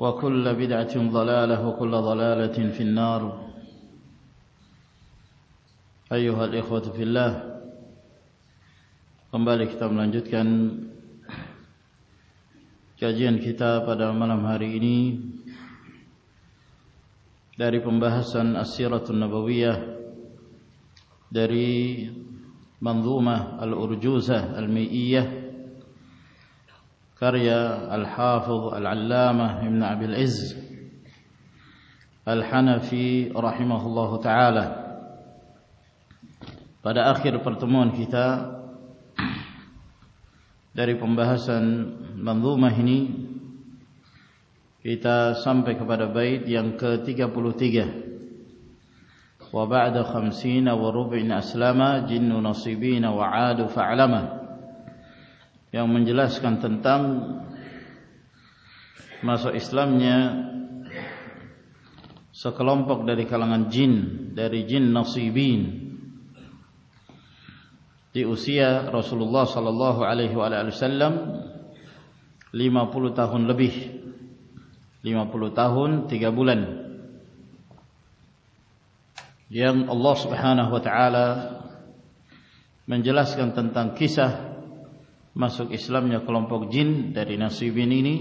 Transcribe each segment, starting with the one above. وكل بدعة ضلالة وكل ضلالة في النار أيها الإخوة في الله Kembali kita melanjutkan kajian kita pada malam hari ini dari pembahasan As-Siratul Nabawiyah dari Manzumah Al-Urjuzah Al-Mi'iyah الحافظ ابن عبد العز pada akhir pertemuan kita kita dari pembahasan manzumah ini sampai kepada bait yang ke-33 wa wa ba'da 50 rub'in حسنگوہنی پتا by خمشین Aslam جنم منجلا سکانپکرین جنری جن نین رسول اللہ صلی اللہ علیہ السلام Lima پُل لبی لیما پُل تبل کسا masuk Islamnya kelompok jin dari Nasibin ini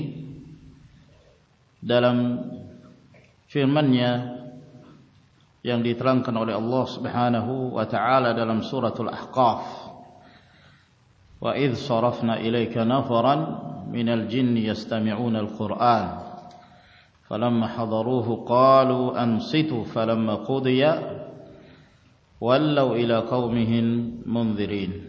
dalam firman-Nya yang diterangkan oleh Allah Subhanahu wa taala dalam suratul Ahqaf wa idh sarafna ilayka nafaran minal jin yastami'una al-Qur'an فلما حضروه قالوا انصتوا فلما قضي ولوا الى قومهم منذرين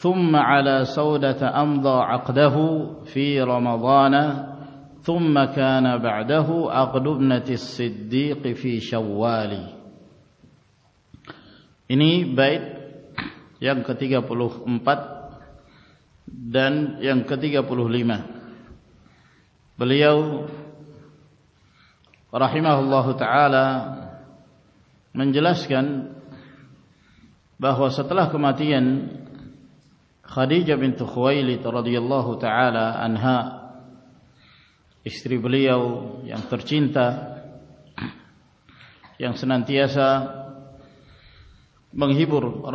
ثم على سودة أمضى عقده في رمضان ثم كان بعده عقد ابنة الصديق في شوال ini bait yang ke-34 dan yang ke-35 beliau rahimahullahu taala menjelaskan bahwa setelah kematian خدی جب تو انہا استری بول آؤ یا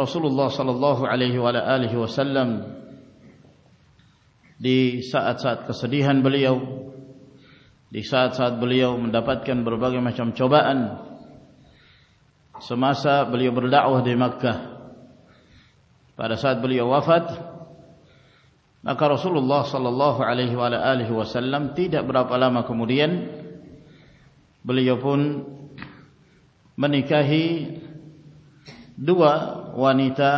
صلی اللہ علیہ وسلمؤ دینڈا پتکن چوباسا بردا دکا pada saat beliau wafat maka Rasulullah sallallahu alaihi wa alihi wasallam tidak berapa lama kemudian beliau pun menikahi dua wanita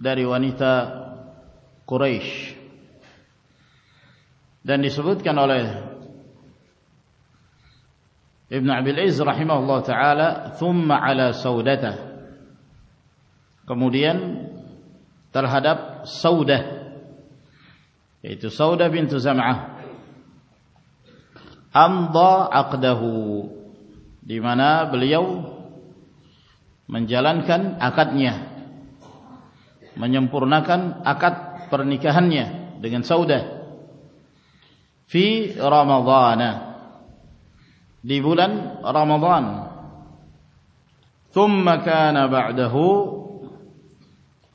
dari wanita Quraisy dan disebutkan oleh Ibn Abi Al-Iz rahimahullah ta'ala thumma ala saudatah کموڈن ترہد سو دودھ دیمانہ بلیؤ منجالن کن اکدنی منجمپور کن اکت پرنی کہ سو دمبان دیبو لن رامبان تم بہ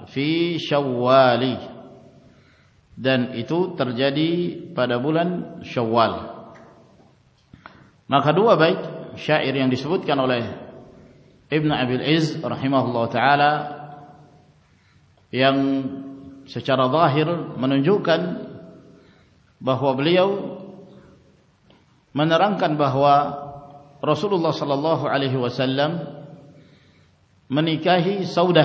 اہر منجوکولی منگان بہوا رسول اللہ صلی اللہ علیہ وسلم منی سعودہ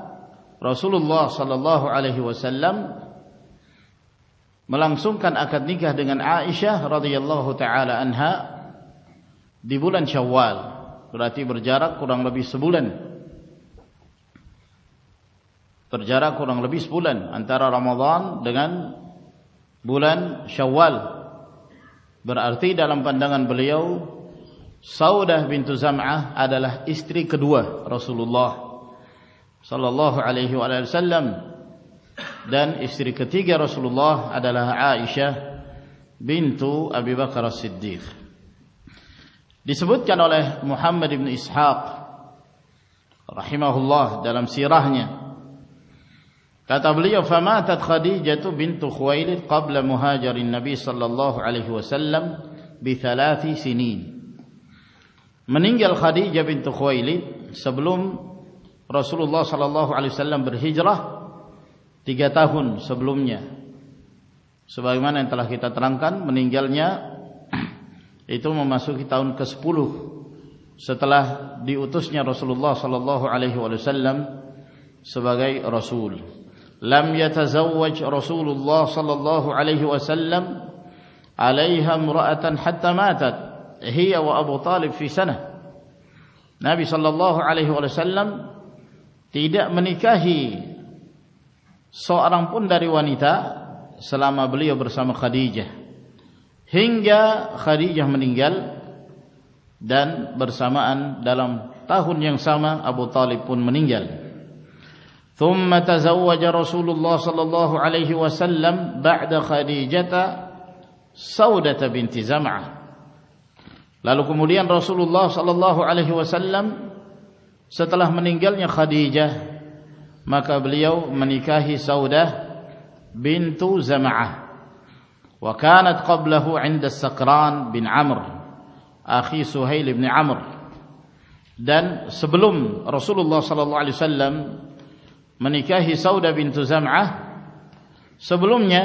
رسول اللہ صلی اللہ علیہ وسلم اللہ صلی اللہ علام قبل صلی اللہ علیہ رسول اللہ صلی اللہ علیہ اللہ صلی اللہ علیہ لالو کم رسول اللہ صلی اللہ سطل منگل خدیج مقابلی منی سو دہان دین رسول اللہ صلی اللہ منی سبلان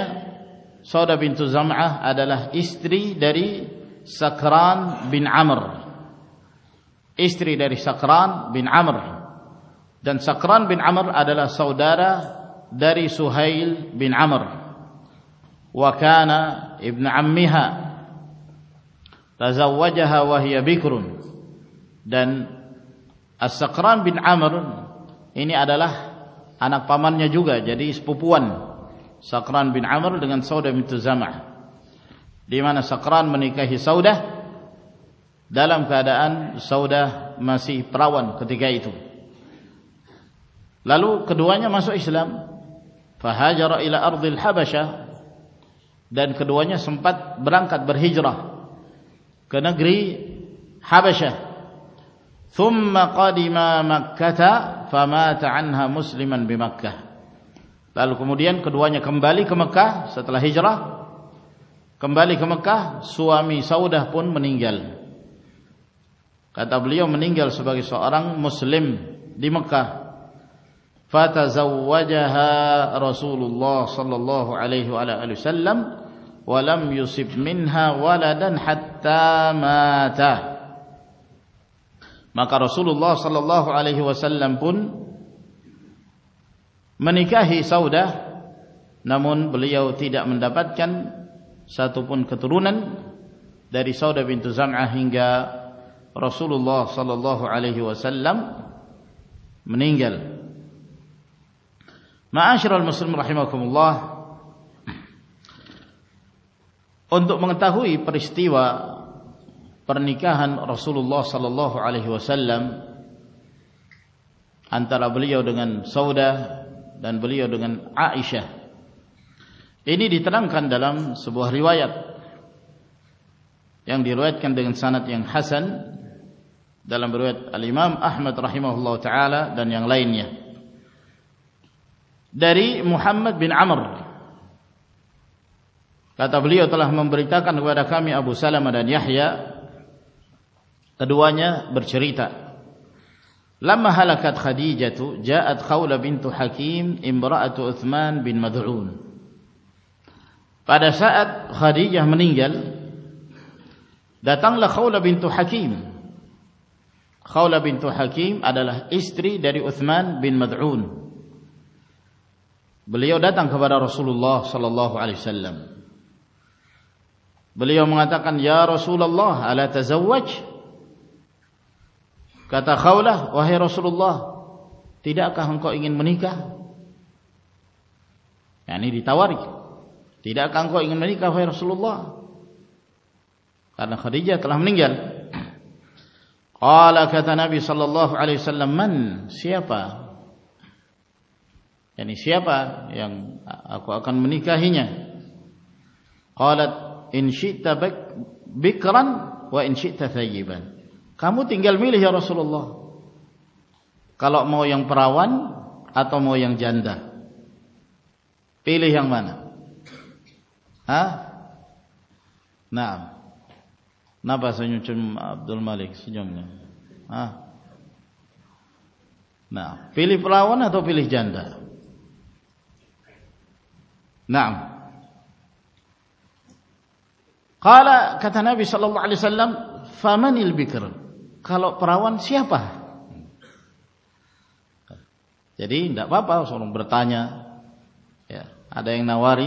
سکران بین امر ادلا سود سی امر اما کر سکران بین امریکن سکران بین امر دن سود میمان سکران لالوسلام لالو کم کدوالی کمکا کمبالی کمکا سوامی سودہ پون بنی گیل سوبی سو ارن موسلیم پن منی سو دم بلی دن دن ستو پن خطو رو نن دری سو دن آہنگا رسول اللہ صحیح وسلم اللہ صلی اللہ علیہ وسلما بلیگن سودہ dalam riwayat al-Imam Ahmad rahimahullahu taala dan yang lainnya dari Muhammad bin Amr kata beliau telah memberitakan kepada kami Abu Salamah dan Yahya keduanya bercerita lama halakat Khadijah ja'at Khawla bintu Hakim imra'atu Uthman bin Mad'un pada saat Khadijah meninggal datanglah Khawla bintu Hakim بن تو حکیم اللہ استری عثمین بولئے خبر رسول اللہ صلی اللہ علیہ السلام بولے مطلب رسول اللہ تعوج کتا رسول اللہ تیار منی کا منی کا رسول اللہ خدی گیا ہمیں گے نبی صلی اللہ علیہ الگ منی کہ ان سی تھین کا مو تنگل رسول اللہ کلو مو یوں پڑاوان آ تو مو یو جاندہ پی لانا نہ پاس عبد ال ملک نا علیہ السلام سمنکراً تاج نوار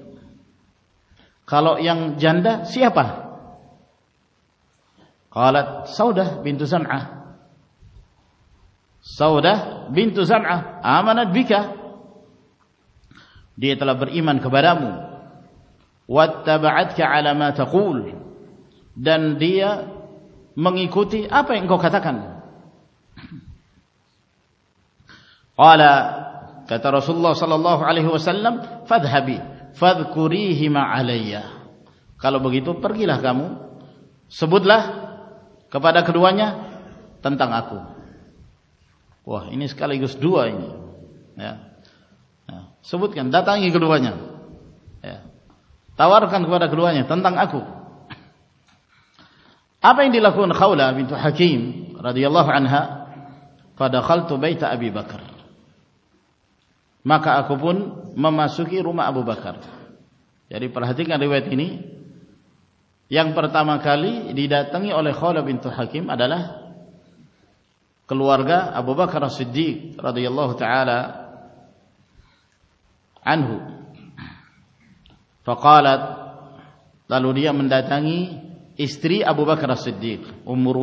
رس اللہ علیہ وسلم سبوت دا تھی کلو رکھو آپ لوگ بکر من ما سوکی رو ما ابو بخار یعنی پڑھتی بات یا تا مالی ہاکیم ادارا کلوارگا ابو بخارکا دالی استری ابو بخار سیدیک امر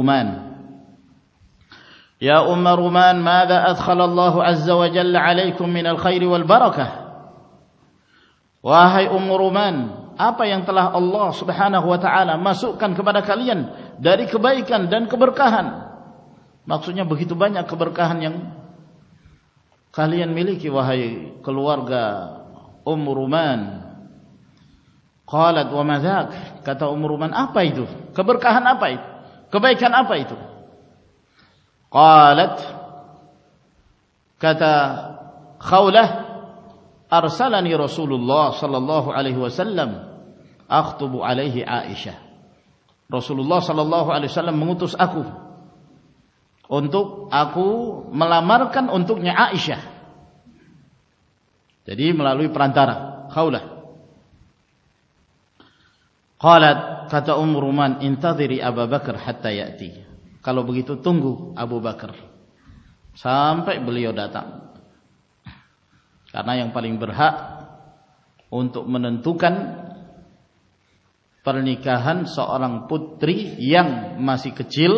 يا أم رومان ماذا أدخل الله عز وجل عليكم من الخير والبركة وهي أم رومان apa yang telah Allah subhanahu wa ta'ala masukkan kepada kalian dari kebaikan dan keberkahan maksudnya begitu banyak keberkahan yang kalian miliki wahai keluarga Um Ruman qalat wa madzak kata Um Ruman apa itu keberkahan apa itu kebaikan apa itu قالت كذا خوله أرسلني رسول الله صلى الله عليه وسلم أخطب عليه عائشة رسول الله صلى الله عليه وسلم mengutus aku untuk aku melamarkan untuknya Aisyah jadi melalui perantara khaulah qalat kata Ummu Ruman intadhiri Abu Bakar hatta ya'ti کالو بگی تو تنگو ابو بکر سمپ بلیا داد پلنگ برحا انت من تکن پارنی کہن سا اورنگ پوتری یعن ماسی کچل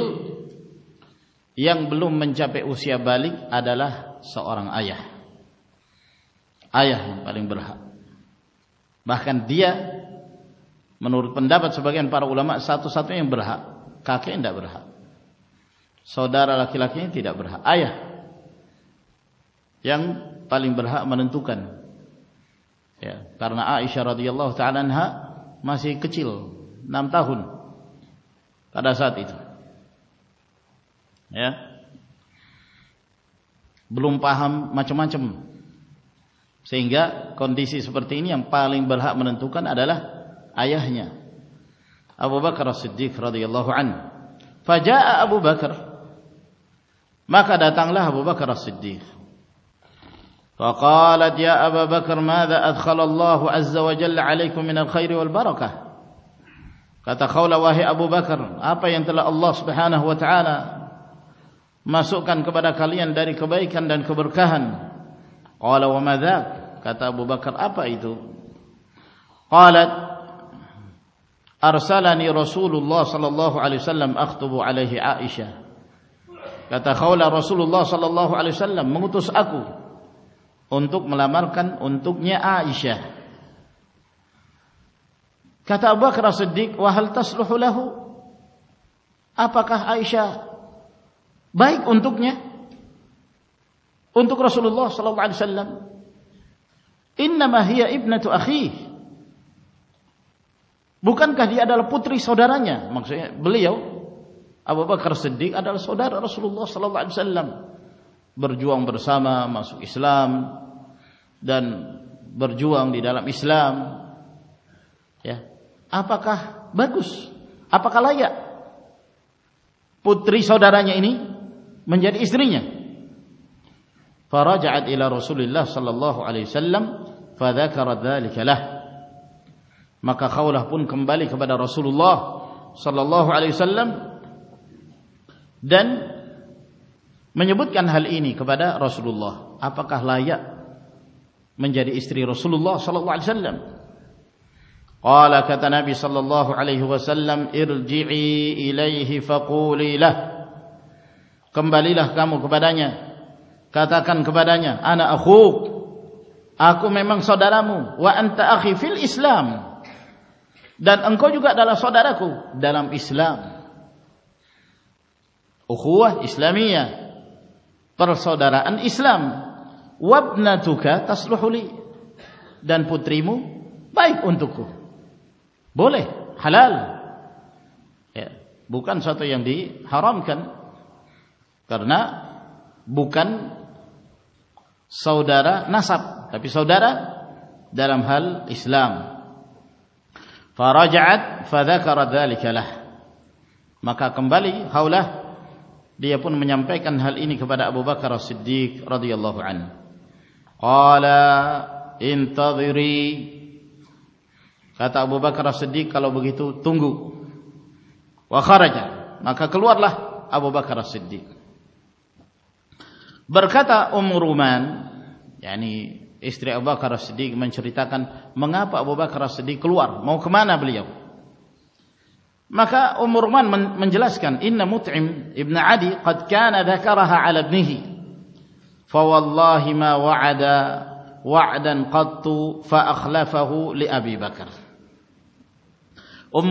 ینگ بلو منچا پشیا بالک آ ڈالا سا اورنگ آیا آیا پلین برحا باقی دیا من روس بگا پار ساتو سات برحا کا کے اندر برہا سودار رکھے لکھیں تیرا برہا آیا یارحا منتو کن کار آشرہ دیا لوگ کچل نامتا ہوں کا بل پہ ہم گا کنسی پرتی برہا منت آیا ہنو بخر سید رد لہن فاجا ابو بخر maka datanglah Abu Abu Bakar Bakar As-Siddiq. wa wa kata khawla wahai apa yang telah Allah subhanahu ta'ala masukkan kepada kalian dari kebaikan dan keberkahan qala تنگل حبو بکر صدیق اللہ ابو بکر آپ رسول اللہ صلی اللہ علیہ رسول اللہ علیہ مو تو انتو ملا مار کن انتکا آتا بکرا سی ول تس رو لہ آ پاک بائک انتوک رسول بکن کا پوتری سو را مکس بل رسول اللہ علیہ السلام برجو امبر دین برجو اسلام برک آپ پتری سود منجری فر جا رسول اللہ صلی اللہ علیہ مکا خاؤ پون کمب علی خبر رسول اللہ صلی اللہ علیہ dan menyebutkan hal ini kepada Rasulullah apakah layak menjadi istri Rasulullah sallallahu alaihi wasallam qala kata nabi sallallahu alaihi wasallam irji'i ilaihi faquli lah kembalilah kamu kepadanya katakan kepadanya ana akhuk aku memang saudaramu wa anta akhi fil islam dan engkau juga adalah saudaraku dalam islam سودارا اسلام تسلو خولی دن پوتری مو bike ان تک بولے ہل بوکن سو تو بکن سود سبھی سودارا درم ہل اسلام فرو فا کر لکھ لکا کمبالی ہاؤل پن میں پہن خبریں آب و کاروسکرودی لوگ سدیق کلو بو گیت تنگو وخار کلو لا آبھر سدیک برکھا تھا امرومین یعنی استری آوخر سدھک منچریتا ماںاپوخرا سدھک کلوار موقمان آبلی آپ رومانجلاسنی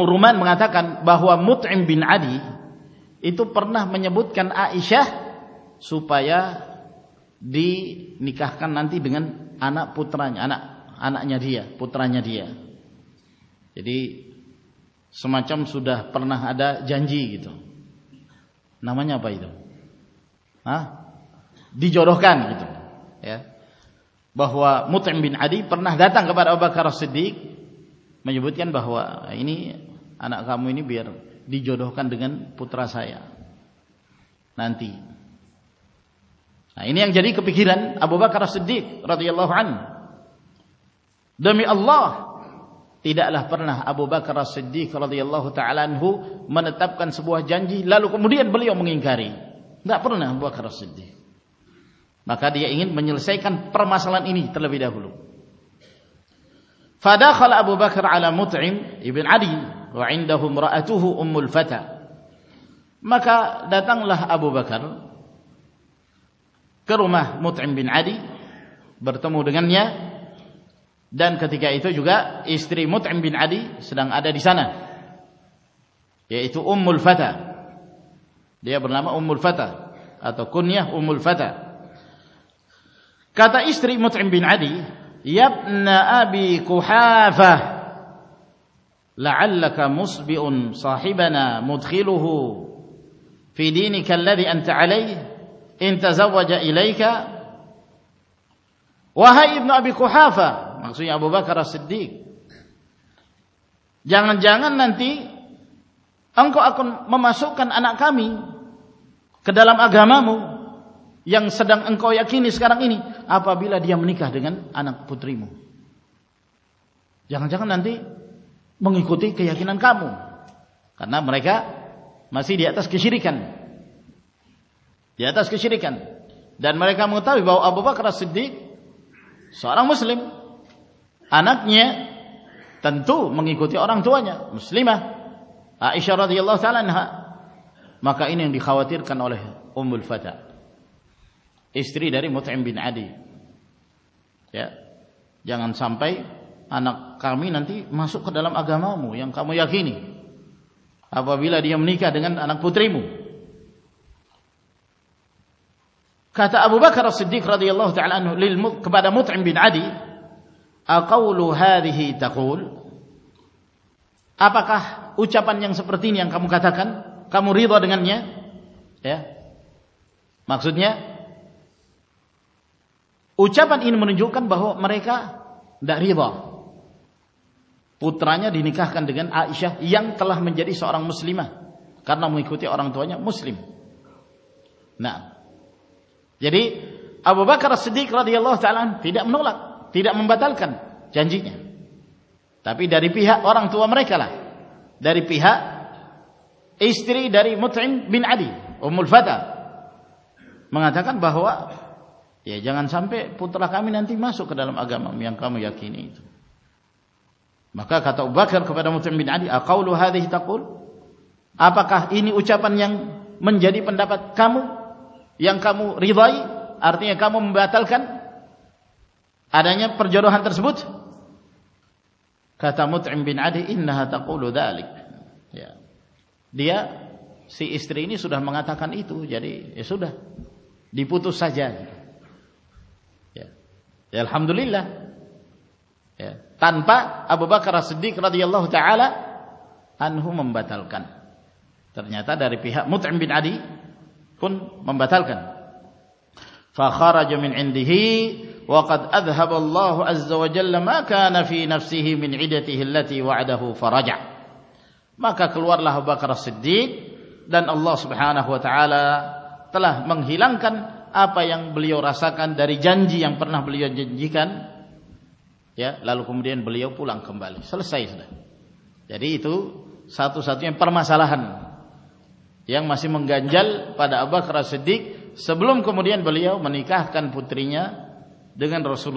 رومان بہوا مت ایم بھی آدی پر سماچم سودھا پرنا جانجی گا من بہوا متمبین ادی پارنا کارو سدک مجھے بوتھ گیا بہوا انجروکان دنگ پوتراسائنتی انی آن جنگ کو پکھران آپو کارو سدک روحان دمی اللہ تی دلہ دیا لالوڈیا بلیا امکی مقدیا پرما سالانت امول آبو بخر کرو مہ متمبن آری برتم اوغنیا Dan ketika itu juga istri Mut'im bin Adi sedang ada di sana. Yaitu Ummul Fata. Dia bernama Ummul Fata. Atau kunyah Ummul Fata. Kata istri Mut'im bin Adi, Yabna Abi Kuhafah, La'allaka musbi'un sahibana mudkhiluhu fi dinika alladhi anta alayh in tazawwaja ilayka wahai ibnu abi kuhafah جانگ مما سو کن کام کدلام آ گام یادین اسکارنی آپ پوتریم جانتی بمی کو سارا Muslim آنکھ تنو منت مسلیما اسلو چلانا مقایو کن امفا استری در متین ادیان سمپھائی آنکا مو یہ کام یا کھینی ابو ویلری ہم نی پوتری موا ابو خرا سکتا موت امبین آدھی آپ کا پانچ کتھا کن ری بوگن اچاپان جان بہو مرک ری بہت پوترا رینکا تلا مسلیما کارنا میخ اور مسلیم جیرین لگ تین بتل جانجی آ تاپی داری پہ ہا و توام کا داری پیہ استری داری مت من ادی املف ماں اتھا کم بہوا جان سمپے پوتلاق مہنگا لمام کا موقع مکا کھاتا مت اکاؤ لوہ آپ من جی پانو یعن کم ریبھائی کا متالق الحمدولہ تنہا سر ہوں ممبتہ مت ایمبین آدھی لال کمرین ساتو ساتو یا سبل کمر بل منی کن پترین رسم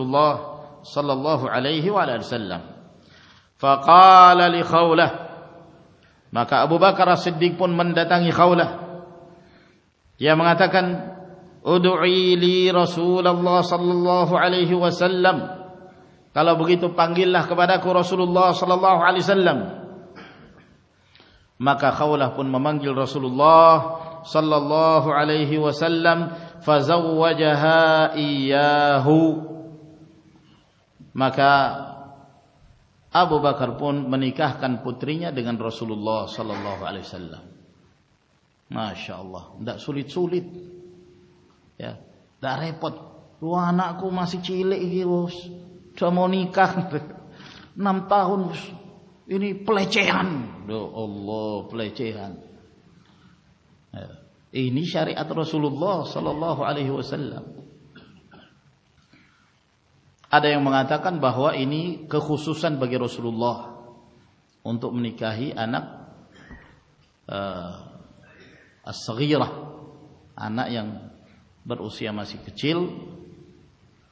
مکا خولا منگل رسول اللہ وسلم جہا مکا آبھر پن کہ کان پترین رسول چیلونی نمپا ایار رسول لو الی آدھا منہ تکن بہو ایسن بگے رسول اللہ انتبنی کاہی آنا سنا بٹ اس چیل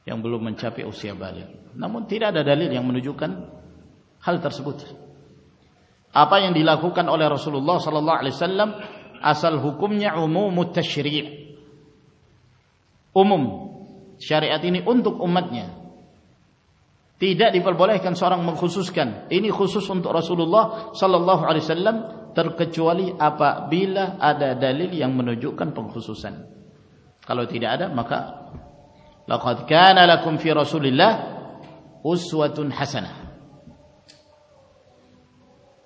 یا بولو منچا پہ اُسییا بال بن تھینگ بن ہن ہال تر سے آپ دھیلا خوانس اللہ سلح علی سلام asal hukumnya umum mutasyri umum syariat ini untuk umatnya tidak diperbolehkan seorang mengkhususkan ini khusus untuk Rasulullah sallallahu alaihi wasallam terkecuali apabila ada dalil yang menunjukkan pengkhususan kalau tidak ada maka laqad kana lakum fi rasulillah uswatun hasanah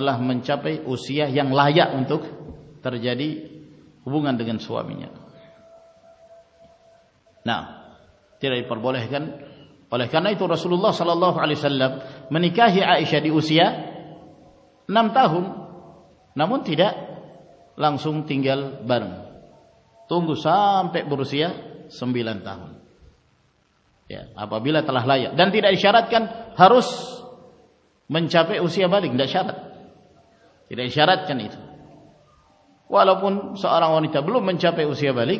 منچا پہ اسییا یعن لہیا انتوک تر جی بوگن سوامی نا ترپر بولے گا بول تو رسول اللہ صلا اللہ علیہ سلام منی کاہی آشاد اسییا نام تاہ نام تیرا لگس تنگل برم تم گسان پہ بروسی سم بھی لاہ آپی لا لائیا اشارد کن ہاروس منچا پہ اسییا بالکل شہردنی کون سارا تب لوگ منچ پہ اسکن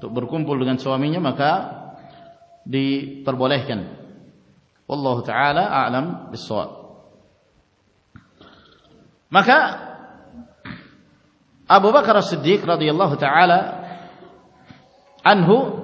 تو برکوم بول گام ہوتے آما کر دیتے آنہو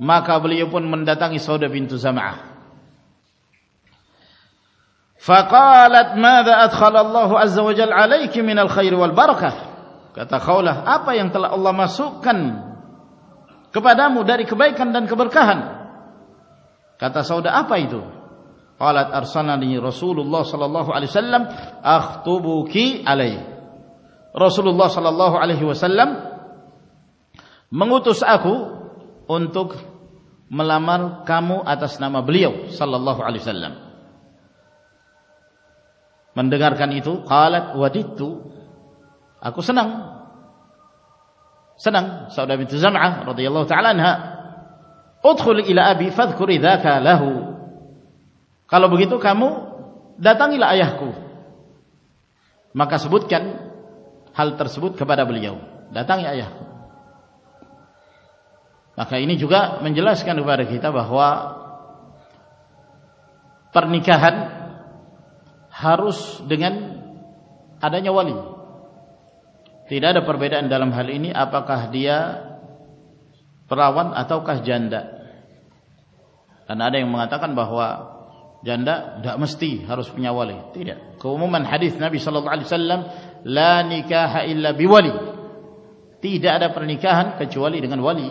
مقابلی رسمو تو آخو ملام علیہ مندگار مکا سبوت کیا ہال تر سبلی داتا مختلف مجھے لگا گیتا بہوا پارنی ہاروس دلی بندا پاوان اتو کس جان د بہوا جاندا مستی ہاروسا پرنی چیوالی وولی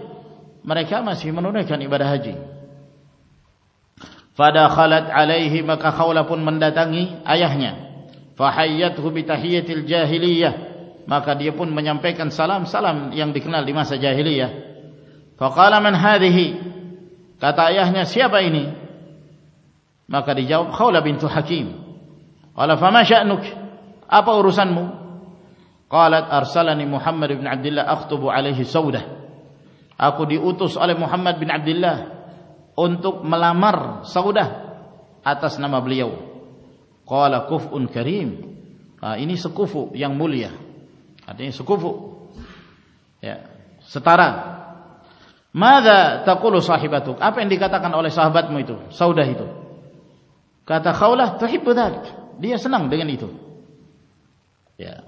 mereka masih menunaikan ibadah haji. Fada khalat alaihi maka Khawla pun mendatangi ayahnya. Fahayyathu bitahiyatil jahiliyah. Maka dia pun menyampaikan salam-salam yang dikenal di masa jahiliyah. Faqala man hadhihi? Kata ayahnya, siapa ini? Maka dijawab Khawla bintu Hakim. Qala fama sya'nuk? Apa urusanmu? Qalat arsalani Muhammad ibn Abdullah akhtubu alaihi saudah. aku diutus oleh Muhammad bin Abdullah untuk melamar Saudah atas nama beliau. Qala kufun karim. Nah, ini sekufu yang mulia. Artinya sekufu. Ya, setara. Madza taqulu sahibatuk? Apa yang dikatakan oleh sahabatmu itu, Saudah itu? Kata Khawlah tuhibbu dhalik. Dia senang dengan itu. Ya.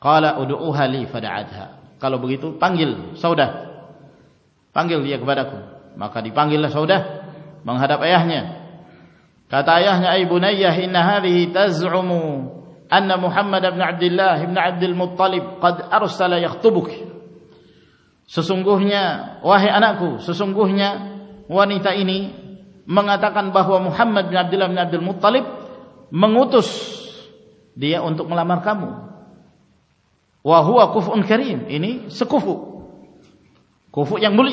Qala ud'uha li fada'atha. Kalau begitu panggil Saudah. پانگل آخوادی پانگل لو دے من ہر سسنگوئیں سوسنگوانی منگا تا محمد منگو تو مرکام کرنی سکو کف بول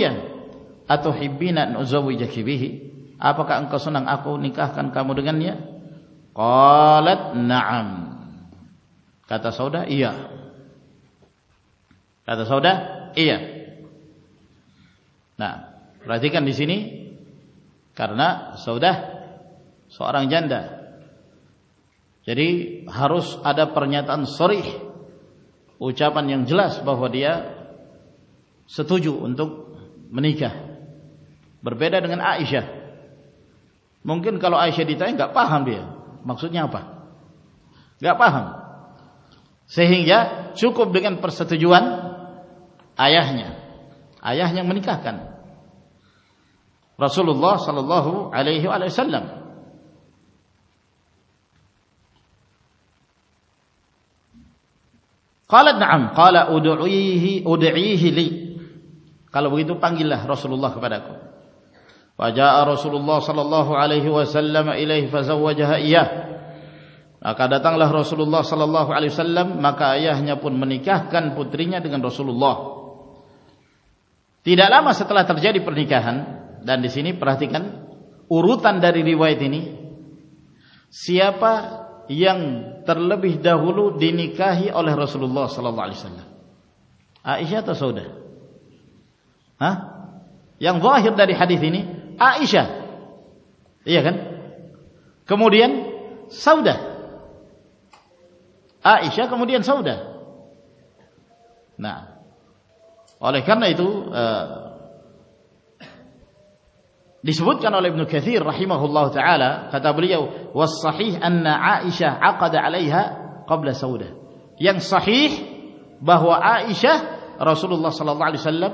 ہی آپ کا ان کا سنا آپ کو نکاح کن کا مرغن کو راد کاندھی نی کر سو دا سو اور جان دار پر سوری اوچا پانی جلاس بہت ستجو اندو منی کا بربے آئیشہ ممکن کالوشہ دیتا گپا ہم بھی مکسود گپا ہاں صحیح چوک اب ستجوان آیا ہن آیا منیکا کن رسول اللہ سلحو آلے ہوو آلے سر لیں کا بوگی تو پانگیلا رسول اللہ کونی کاسول Hah? Yang zahir dari hadis ini Aisyah. Iya kan? Kemudian Saudah. Aisyah kemudian Saudah. Nah. Oleh karena itu uh, disebutkan oleh Ibnu Katsir rahimahullahu taala kata beliau was sahih anna Aisyah aqada 'alaiha qabla Saudah. Yang sahih bahwa Aisyah Rasulullah sallallahu alaihi wasallam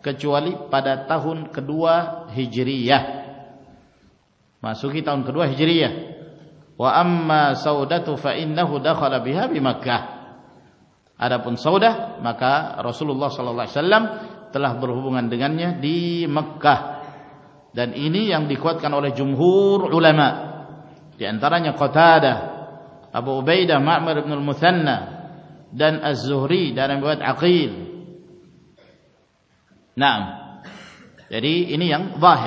سوا مکا رسول اللہ صلاحم تلاگنگ دیوت ابھی مسریل نیم واہ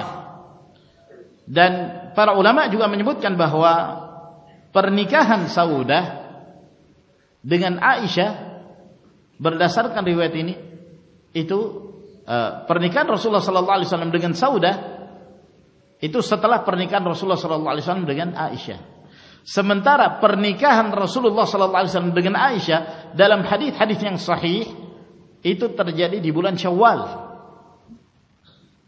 بہا پرنی ساؤدا د ایشا برداسر پرنی رسولہ اُدا یہ تو ستلا پرنیکاً رسولہ سولہ آ اشا سمن تر پرنیسول آدی سہی ایتو تر جان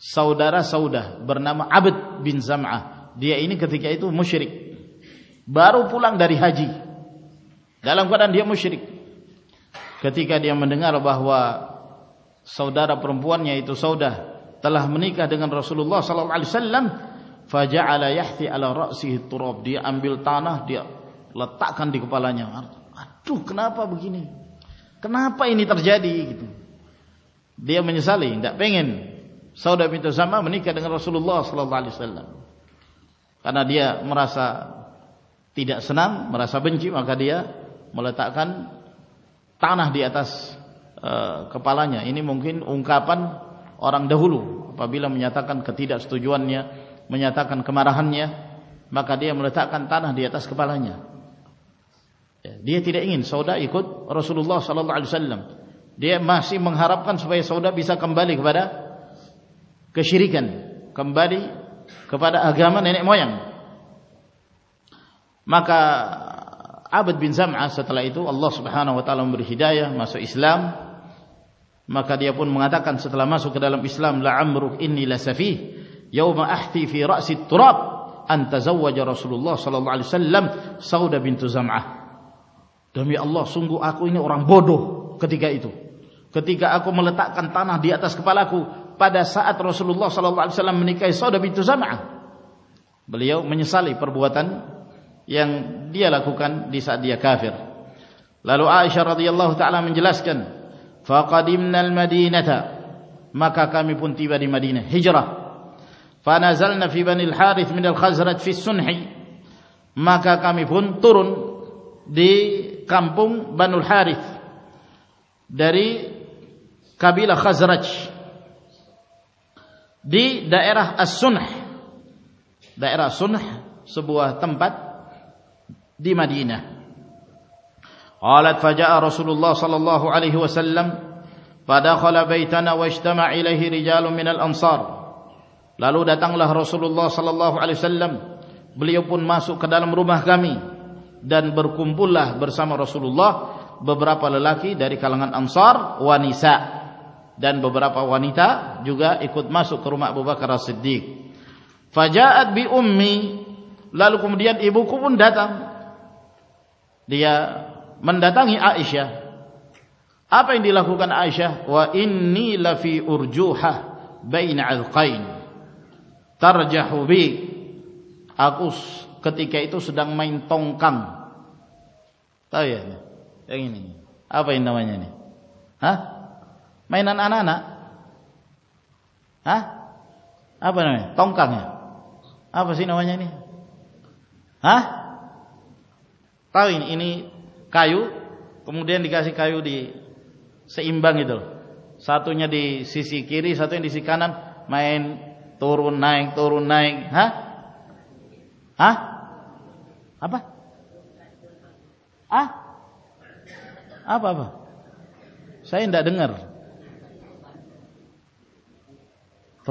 سودارا سودہ بر نام آبد بھین سا میتھ کے مشریق بار حاجی مشریق کتکوا سودارنی ترجیح دیا مجھا پہن سو دس رسول اللہ سول اللہ علیہ دیا مراسا تین سنا مراسا بن چی مدد ملت تان ہاں انکن ان کا پان اور ڈہلو بیل میں تیٹ استجوان تان ہاں دے تیر سودا رسول اللہ سول آلو سلام دے معاگ سب کمبل اخبار کشری گنباری موقع اللہ صلی اللہ سنگوڈو pada saat Rasulullah SAW menikahi Saudah Saudabi Zam'ah. Beliau menyesali perbuatan yang dia lakukan di saat dia kafir. Lalu Aisyah radhiyallahu taala menjelaskan, "Faqadimna al-Madinah, maka kami pun tiba di Madinah, hijrah. Fanazalna fi Bani al-Harith min al-Khazraj fi Sunhi, maka kami pun turun di kampung Banul Harith dari kabilah Khazraj." di daerah As-Sunnah. Daerah Sunnah, sebuah tempat di Madinah. Qalat faja'a Rasulullah sallallahu alaihi wasallam fadakhala baitana wa ijtama' ilaihi rijalun minal ansar. Lalu datanglah Rasulullah sallallahu alaihi wasallam, beliau pun masuk ke dalam rumah kami dan berkumpullah bersama Rasulullah beberapa lelaki dari kalangan Ansar wanita. دین با پای جگا ایکت ماس اکرم آپ لال قمیا کو آپ کتی آپ میں آ سوائنی قائو تم دیکھا سائو دے سک با دو ساتو سیسی کیری سات میں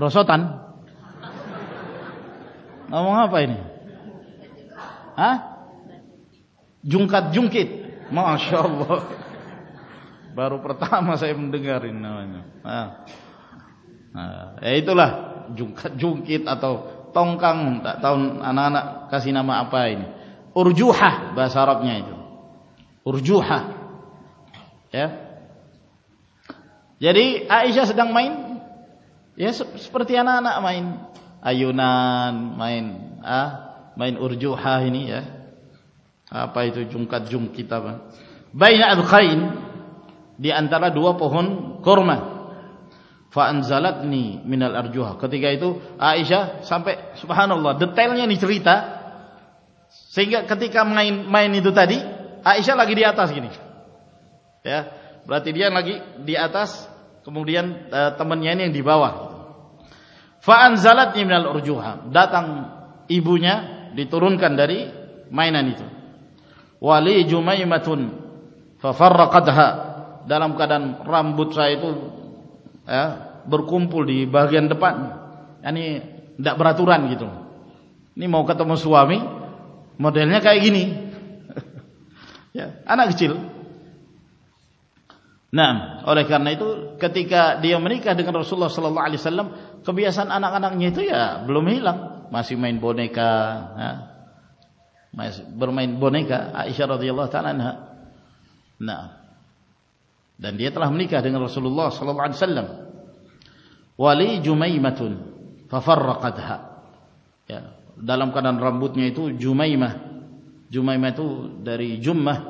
رسطن پائےکیت نان کام اپنی ارجوہں ارجوہ ذریعے سے مائن بائی ان ڈوپ کرجوا کتی گئی تو آسا سمپلتا آ اس لگاس کی کم تمنیا نی باوا فن ضاء اللہ جا داتویاں ترون کانداری مائنا ولی جائی متون رخ د رام با برکم پور ڈی بہ گند پٹنی براتوران گیت موقع مسوامی مدلنے کا چیل Nah, oleh karena itu ketika dia menikah dengan Rasulullah sallallahu alaihi wasallam, kebiasaan anak-anaknya itu ya belum hilang, masih main boneka, ya. Masih bermain boneka Aisyah radhiyallahu taala anha. Nah. Dan dia telah menikah dengan Rasulullah sallallahu alaihi wasallam. Wali Jumaimatun fafarraqatha. Ya, dalam keadaan rambutnya itu Jumaimah. Jumaimah itu dari Jummah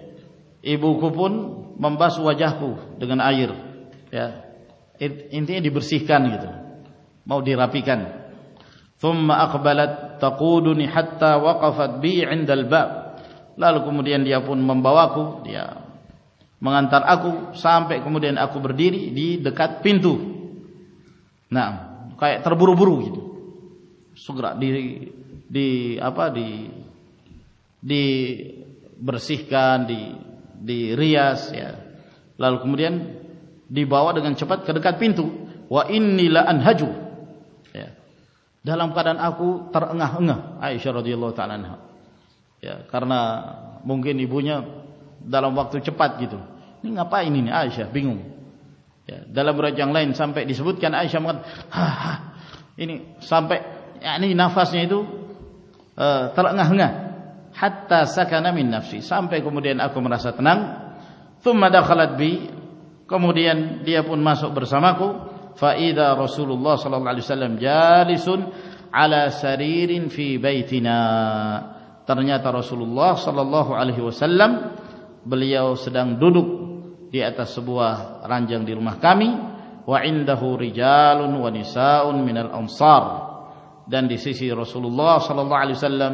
ای بو coupon ممبا سواجہ کو آئر اندر برسیخان گردی راپی تم آخر تک دات تا وا کافات be آدل باب لال کمرن دیا پن ممبا کو منان تر آ کو سمپیکم آبر دکات پنٹو نا برو برو گر دی آپ برسیحان دی دی ریاس لال کمرن دی باوا دنگ چپت کر پینت لو دلام کا آو تر ہنگ آئی سر دلوا کر کے بو نا دلام باک چپات کی تو آئی دلام برا چن لائن سمپنی سبت کیا آئی سام سمپے آنی نافاس نہیں تو ترقا ہنگ hatta sakana min nafsi sampai kemudian aku merasa tenang thumma dakhalat bi kemudian dia pun masuk bersamaku fa idza rasulullah sallallahu alaihi wasallam jalisun ala saririn fi baitina ternyata rasulullah sallallahu alaihi wasallam beliau sedang duduk di atas sebuah ranjang di rumah kami wa indahu rijalun wa nisaun minal ansar dan di sisi Rasulullah sallallahu alaihi wasallam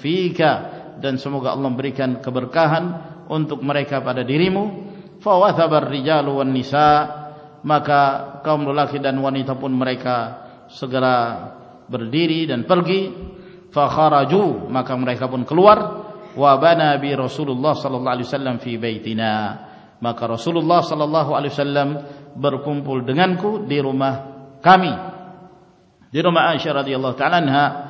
فی سموا بری خان خبر کہن انتک مرائی خا با در ریجالوسا مکا کمر لاکھی مرائق سگر دیر دن پلگی فا خا راجو مکا مرائی خاپون کلواری رسول اللہ سلو سلام فی بائینا ما کا رسول اللہ صلا اللہ بر پمپل دن دیروما دیروما شیر اللہ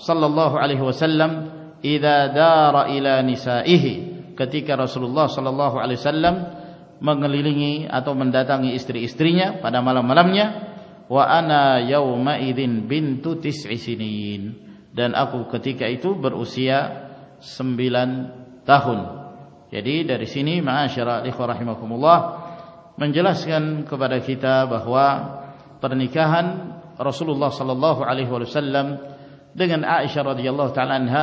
صلى الله عليه وسلم إذا دار إلى نسائه ketika Rasulullah صلى الله عليه وسلم mengelilingi atau mendatangi istri-istrinya pada malam-malamnya wa ana yauma idzin bintu tis'i sinin dan aku ketika itu berusia 9 tahun jadi dari sini ma'asyara ikhwah rahimakumullah menjelaskan kepada kita bahwa pernikahan Rasulullah sallallahu alaihi wasallam د اشورلانا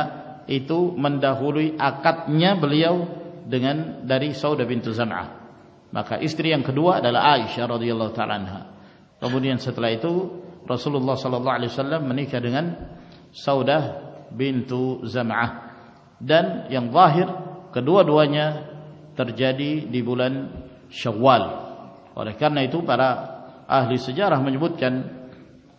داری استریوش تبلو رو اللہ دگارو باراس مجب